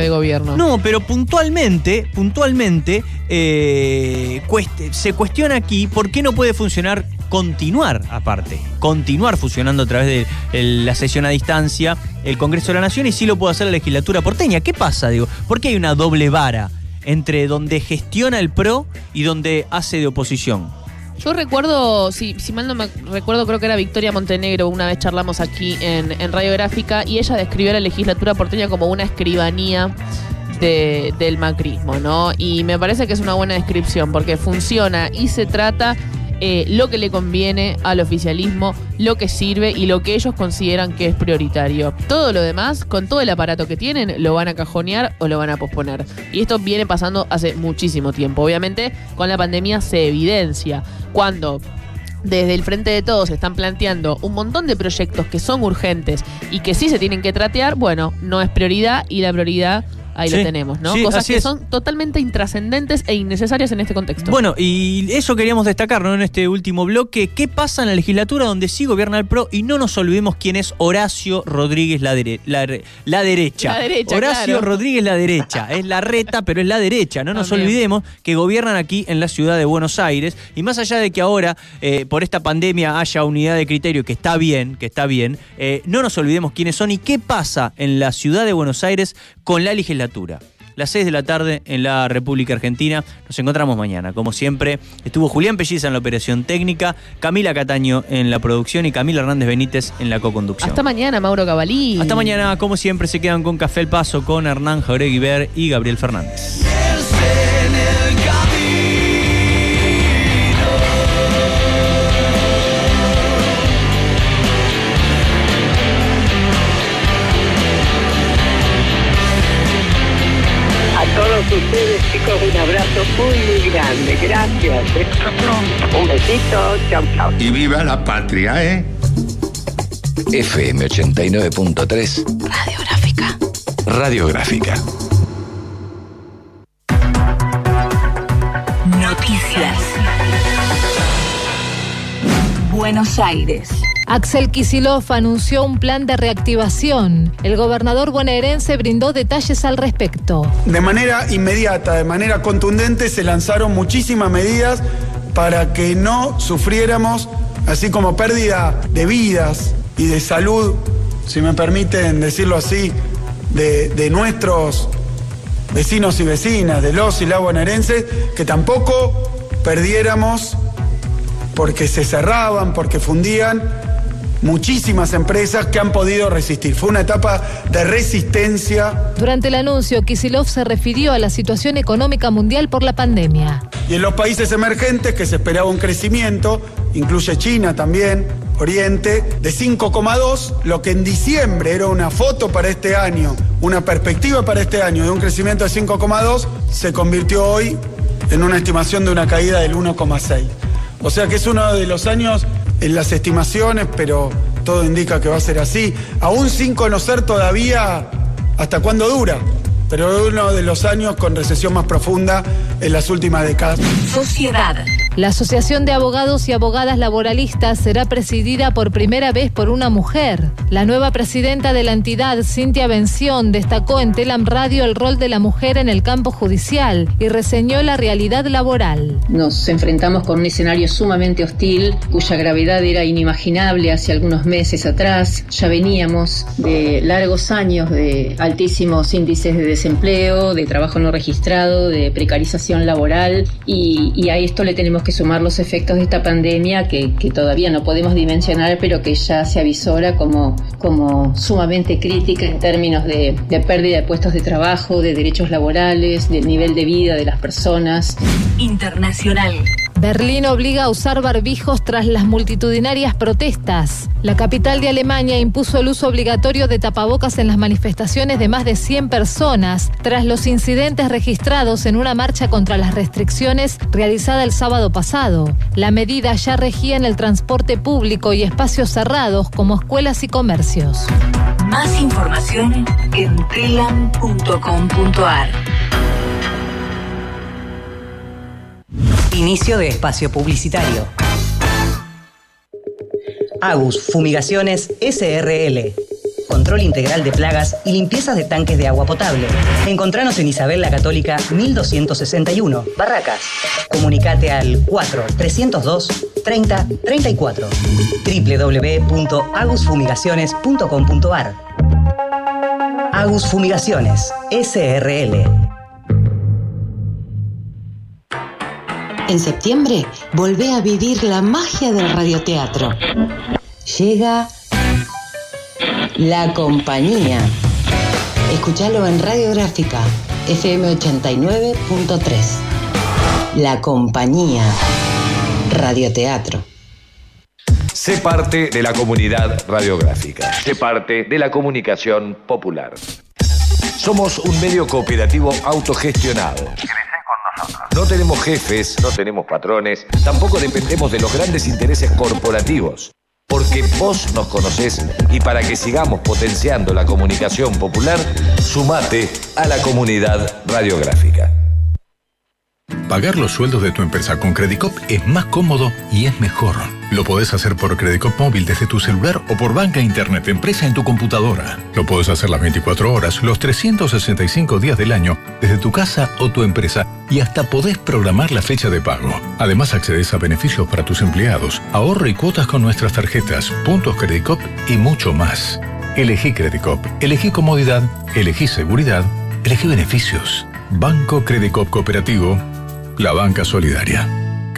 de gobierno. No, pero puntualmente, puntualmente, eh, cueste- se cuestiona aquí por qué no puede funcionar, continuar aparte, continuar funcionando a través de la sesión a distancia el Congreso de la Nación y sí lo puede hacer la legislatura porteña. ¿Qué pasa, digo? ¿Por qué hay una doble vara entre donde gestiona el PRO y donde hace de oposición? Yo recuerdo, si, si mal no me recuerdo, creo que era Victoria Montenegro, una vez charlamos aquí en, en Radiográfica, y ella describió la legislatura porteña como una escribanía de- del macrismo, ¿no? Y me parece que es una buena descripción, porque funciona y se trata eh, lo que le conviene al oficialismo, lo que sirve y lo que ellos consideran que es prioritario. Todo lo demás, con todo el aparato que tienen, lo van a cajonear o lo van a posponer. Y esto viene pasando hace muchísimo tiempo. Obviamente, con la pandemia se evidencia. Cuando desde el Frente de Todos están planteando un montón de proyectos que son urgentes y que sí se tienen que tratear, bueno, no es prioridad y la prioridad ahí Sí, lo tenemos, ¿no? sí, Cosas que es. son totalmente intrascendentes e innecesarias en este contexto. Bueno, y eso queríamos destacar ¿no? en este último bloque. ¿Qué pasa en la legislatura donde sí gobierna el PRO? Y no nos olvidemos quién es Horacio Rodríguez la, dere- la, re- la derecha. La derecha, Horacio claro. Rodríguez la derecha. Es la reta, pero es la derecha. No nos También. olvidemos que gobiernan aquí en la ciudad de Buenos Aires. Y más allá de que ahora, eh, por esta pandemia, haya unidad de criterio, que está bien, que está bien, eh, no nos olvidemos quiénes son y qué pasa en la ciudad de Buenos Aires con la legislatura las 6 de la tarde en la República Argentina. Nos encontramos mañana. Como siempre, estuvo Julián Pelliza en la operación técnica, Camila Cataño en la producción y Camila Hernández Benítez en la co-conducción. Hasta mañana, Mauro Cavalí. Hasta mañana, como siempre, se quedan con Café El Paso con Hernán Jauregui Ver y Gabriel Fernández. Ustedes, chicos, un abrazo muy, muy grande. Gracias. Hasta pronto. Un besito. Chau, chau. Y viva la patria, ¿eh? FM 89.3 Radiográfica. Radiográfica. Noticias. Buenos Aires. Axel Kisilov anunció un plan de reactivación. El gobernador bonaerense brindó detalles al respecto. De manera inmediata, de manera contundente, se lanzaron muchísimas medidas para que no sufriéramos, así como pérdida de vidas y de salud, si me permiten decirlo así, de, de nuestros vecinos y vecinas, de los y las bonaerenses, que tampoco perdiéramos porque se cerraban, porque fundían muchísimas empresas que han podido resistir. Fue una etapa de resistencia Durante el anuncio, Kisilov se refirió a la situación económica mundial por la pandemia. Y en los países emergentes que se esperaba un crecimiento, incluye China también, Oriente, de 5,2, lo que en diciembre era una foto para este año, una perspectiva para este año de un crecimiento de 5,2, se convirtió hoy en una estimación de una caída del 1,6. O sea que es uno de los años en las estimaciones, pero todo indica que va a ser así, aún sin conocer todavía hasta cuándo dura, pero uno de los años con recesión más profunda en las últimas décadas. Sociedad. La Asociación de Abogados y Abogadas Laboralistas será presidida por primera vez por una mujer. La nueva presidenta de la entidad, Cintia Bención, destacó en Telam Radio el rol de la mujer en el campo judicial y reseñó la realidad laboral. Nos enfrentamos con un escenario sumamente hostil, cuya gravedad era inimaginable hace algunos meses atrás. Ya veníamos de largos años de altísimos índices de desempleo, de trabajo no registrado, de precarización laboral y, a esto le tenemos que sumar los efectos de esta pandemia que, que todavía no podemos dimensionar, pero que ya se avisora como, como sumamente crítica en términos de, de pérdida de puestos de trabajo, de derechos laborales, del nivel de vida de las personas. Internacional. Berlín obliga a usar barbijos tras las multitudinarias protestas. La capital de Alemania impuso el uso obligatorio de tapabocas en las manifestaciones de más de 100 personas tras los incidentes registrados en una marcha contra las restricciones realizada el sábado pasado. La medida ya regía en el transporte público y espacios cerrados como escuelas y comercios. Más información en telam.com.ar. Inicio de espacio publicitario. Agus Fumigaciones SRL. control integral de plagas y limpiezas de tanques de agua potable. Encontranos en Isabel la Católica 1261, Barracas. Comunicate al 4 302 30 34 www.agusfumigaciones.com.ar Agus Fumigaciones, SRL. En septiembre, volvé a vivir la magia del radioteatro. Llega La Compañía. Escuchalo en Radiográfica, FM 89.3. La Compañía. Radioteatro. Sé parte de la comunidad radiográfica. Sé parte de la comunicación popular. Somos un medio cooperativo autogestionado. No tenemos jefes, no tenemos patrones, tampoco dependemos de los grandes intereses corporativos. Porque vos nos conocés y para que sigamos potenciando la comunicación popular, sumate a la comunidad radiográfica. Pagar los sueldos de tu empresa con Credicop es más cómodo y es mejor. Lo podés hacer por Credicop móvil desde tu celular o por banca internet empresa en tu computadora. Lo podés hacer las 24 horas, los 365 días del año, desde tu casa o tu empresa y hasta podés programar la fecha de pago. Además accedes a beneficios para tus empleados, ahorro y cuotas con nuestras tarjetas, puntos Credicop y mucho más. Elegí Credicop, elegí comodidad, elegí seguridad, elegí beneficios. Banco Credicop Cooperativo, la banca solidaria.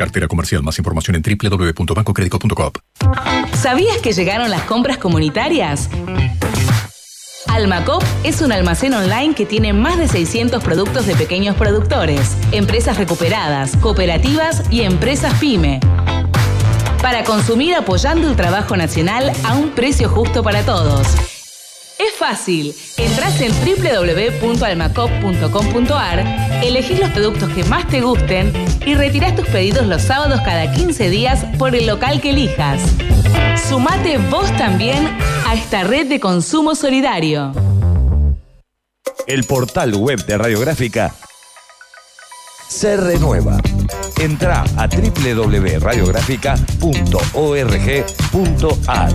Cartera comercial. Más información en www.bancocredico.com. ¿Sabías que llegaron las compras comunitarias? Almacop es un almacén online que tiene más de 600 productos de pequeños productores, empresas recuperadas, cooperativas y empresas pyme. Para consumir apoyando el trabajo nacional a un precio justo para todos. Es fácil. Entrás en www.almacop.com.ar, elegís los productos que más te gusten y retirás tus pedidos los sábados cada 15 días por el local que elijas. Sumate vos también a esta red de consumo solidario. El portal web de Radiográfica se renueva. Entra a www.radiográfica.org.ar.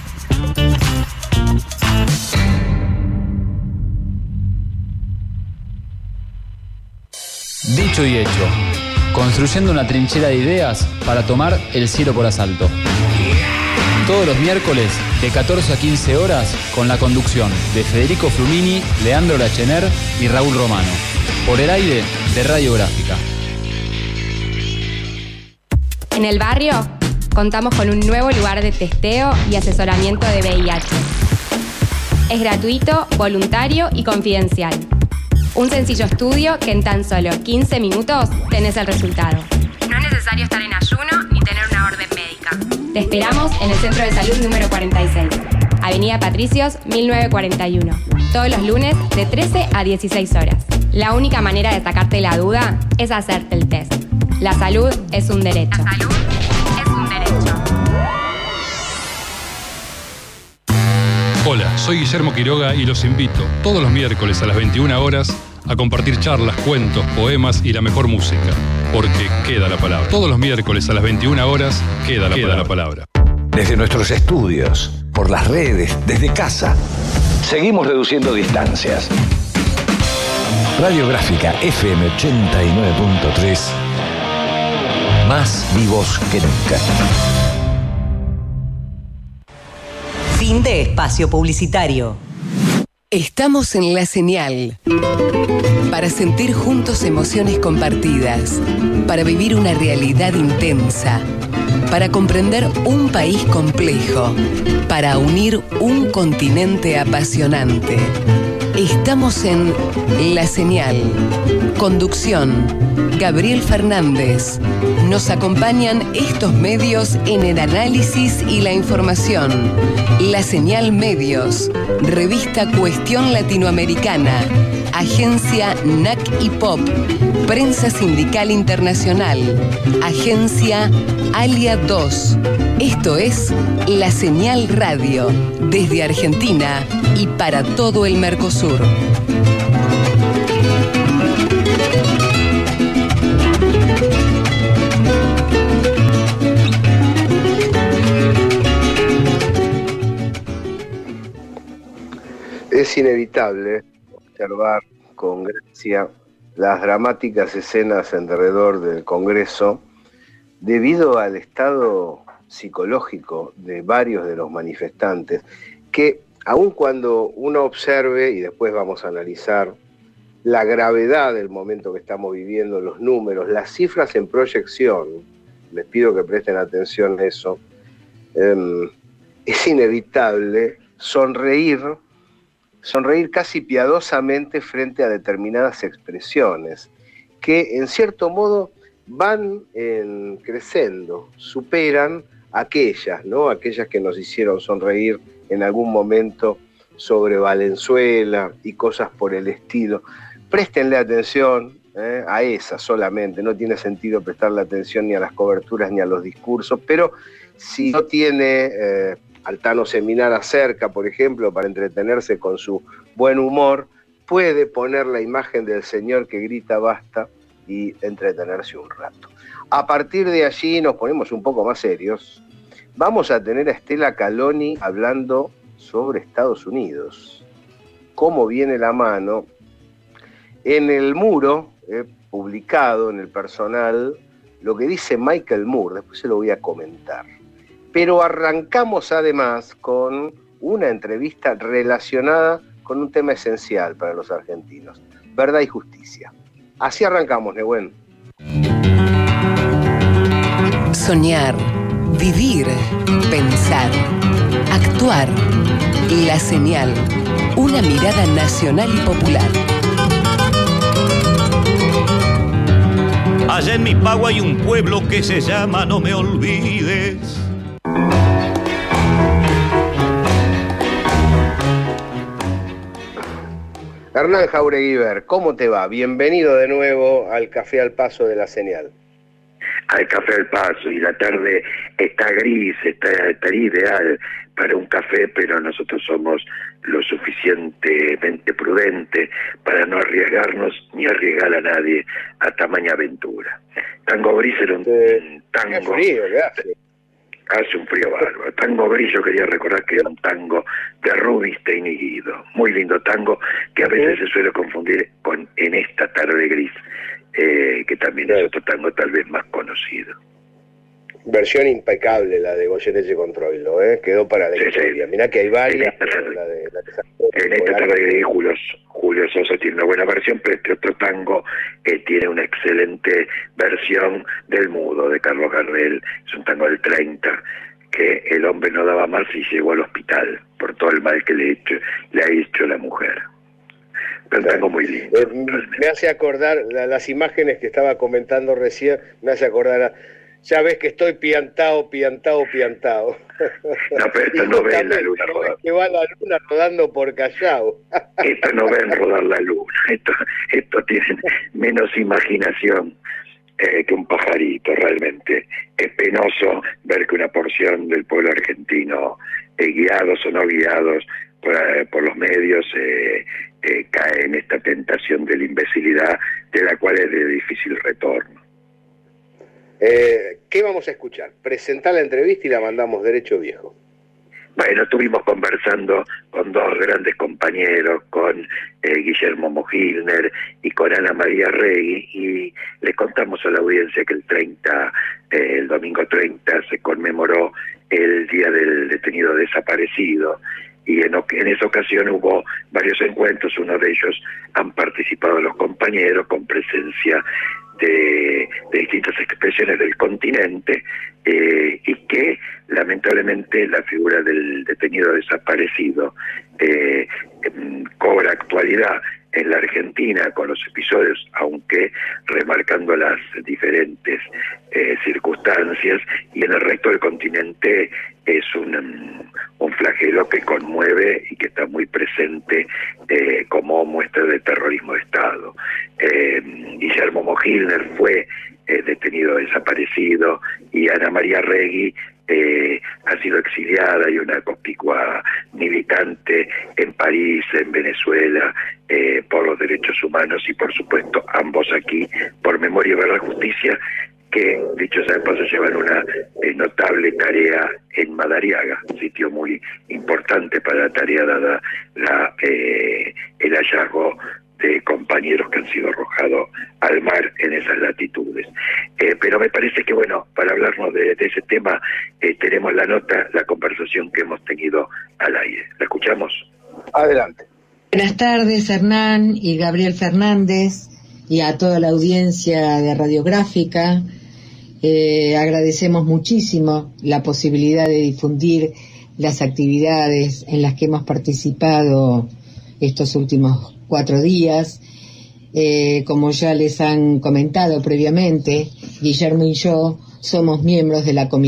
Dicho y hecho, construyendo una trinchera de ideas para tomar el cielo por asalto. Todos los miércoles de 14 a 15 horas con la conducción de Federico Flumini, Leandro Lachener y Raúl Romano. Por el aire de Radiográfica. En el barrio contamos con un nuevo lugar de testeo y asesoramiento de VIH. Es gratuito, voluntario y confidencial. Un sencillo estudio que en tan solo 15 minutos tenés el resultado. No es necesario estar en ayuno ni tener una orden médica. Te esperamos en el Centro de Salud número 46, Avenida Patricios 1941, todos los lunes de 13 a 16 horas. La única manera de sacarte la duda es hacerte el test. La salud es un derecho. La salud Hola, soy Guillermo Quiroga y los invito todos los miércoles a las 21 horas a compartir charlas, cuentos, poemas y la mejor música, porque queda la palabra. Todos los miércoles a las 21 horas queda la, palabra. la palabra. Desde nuestros estudios, por las redes, desde casa, seguimos reduciendo distancias. Radiográfica FM 89.3, más vivos que nunca. Fin de espacio publicitario. Estamos en la señal para sentir juntos emociones compartidas, para vivir una realidad intensa, para comprender un país complejo, para unir un continente apasionante. Estamos en La Señal. Conducción, Gabriel Fernández. Nos acompañan estos medios en el análisis y la información. La Señal Medios, revista Cuestión Latinoamericana, Agencia NAC y Pop, Prensa Sindical Internacional, Agencia Alia 2. Esto es La Señal Radio, desde Argentina y para todo el Mercosur. Es inevitable observar con gracia las dramáticas escenas alrededor del Congreso debido al estado psicológico de varios de los manifestantes, que aun cuando uno observe, y después vamos a analizar la gravedad del momento que estamos viviendo, los números, las cifras en proyección, les pido que presten atención a eso, em, es inevitable sonreír sonreír casi piadosamente frente a determinadas expresiones que en cierto modo van creciendo, superan aquellas, ¿no? Aquellas que nos hicieron sonreír en algún momento sobre Valenzuela y cosas por el estilo. Préstenle atención ¿eh? a esas solamente, no tiene sentido prestarle atención ni a las coberturas ni a los discursos, pero si no tiene eh, Altano Seminara cerca, por ejemplo, para entretenerse con su buen humor, puede poner la imagen del señor que grita basta y entretenerse un rato. A partir de allí nos ponemos un poco más serios. Vamos a tener a Estela Caloni hablando sobre Estados Unidos. Cómo viene la mano. En el muro, eh, publicado en el personal, lo que dice Michael Moore, después se lo voy a comentar. Pero arrancamos además con una entrevista relacionada con un tema esencial para los argentinos, verdad y justicia. Así arrancamos, Nehuen. Soñar, vivir, pensar, actuar. La señal, una mirada nacional y popular. Allá en mi pago hay un pueblo que se llama No me olvides Hernán Jaureguiber, ¿cómo te va? Bienvenido de nuevo al Café al Paso de la Señal. Al Café al Paso y la tarde está gris, está, ideal para un café, pero nosotros somos lo suficientemente prudentes para no arriesgarnos ni arriesgar a nadie a tamaña aventura. Tango Gris era un tango. Frío, Hace un frío bárbaro. Tango Brillo, quería recordar que era un tango de Rubinstein y Guido. Muy lindo tango que a veces se suele confundir con En esta tarde gris, eh, que también es otro tango tal vez más conocido. Versión impecable la de Goyeneche Control, ¿eh? quedó para la historia. Mirá que hay varias, en esta tarde gris, Julio, Julio Sosa tiene una buena versión, pero este otro tango eh, tiene una excelente versión del Mudo, de Carlos Gardel. Es un tango del 30, que el hombre no daba más y llegó al hospital por todo el mal que le, hecho, le ha hecho la mujer. Tango muy lindo. Eh, me hace acordar, las imágenes que estaba comentando recién, me hace acordar a ya ves que estoy piantado, piantado, piantado. No, pero esto no ve la luna rodando. Que va la luna rodando por Callao. Esto no ven rodar la luna. Esto, esto tiene menos imaginación eh, que un pajarito, realmente. Es penoso ver que una porción del pueblo argentino, eh, guiados o no guiados por, eh, por los medios, cae en esta tentación de la imbecilidad, de la cual es de difícil retorno. Eh, ¿Qué vamos a escuchar? Presentar la entrevista y la mandamos derecho viejo. Bueno, estuvimos conversando con dos grandes compañeros, con eh, Guillermo Mojilner y con Ana María Rey, y le contamos a la audiencia que el 30, eh, el domingo 30, se conmemoró el Día del Detenido Desaparecido, y en, esa ocasión hubo varios encuentros, uno de ellos han participado los compañeros con presencia de, distintas expresiones del continente eh, y que lamentablemente la figura del detenido desaparecido eh, em, cobra actualidad en la Argentina con los episodios, aunque remarcando las diferentes eh, circunstancias, y en el resto del continente es un, un flagelo que conmueve y que está muy presente eh, como muestra de terrorismo de Estado. Eh, Guillermo Mogilner fue eh, detenido desaparecido y Ana María Regui eh, ha sido exiliada y una conspicua militante en París, en Venezuela, eh, por los derechos humanos y por supuesto ambos aquí por Memoria y Verdad Justicia, que dicho sea de paso llevan una eh, notable tarea en Madariaga, sitio muy importante para la tarea dada la, eh, el hallazgo de compañeros que han sido arrojados al mar en esas latitudes. Eh, pero me parece que, bueno, para hablarnos de, de ese tema, eh, tenemos la nota, la conversación que hemos tenido al aire. ¿La escuchamos? Adelante. Buenas tardes, Hernán y Gabriel Fernández, y a toda la audiencia de Radiográfica. Eh, agradecemos muchísimo la posibilidad de difundir las actividades en las que hemos participado estos últimos cuatro días. Eh, como ya les han comentado previamente, Guillermo y yo somos miembros de la Comisión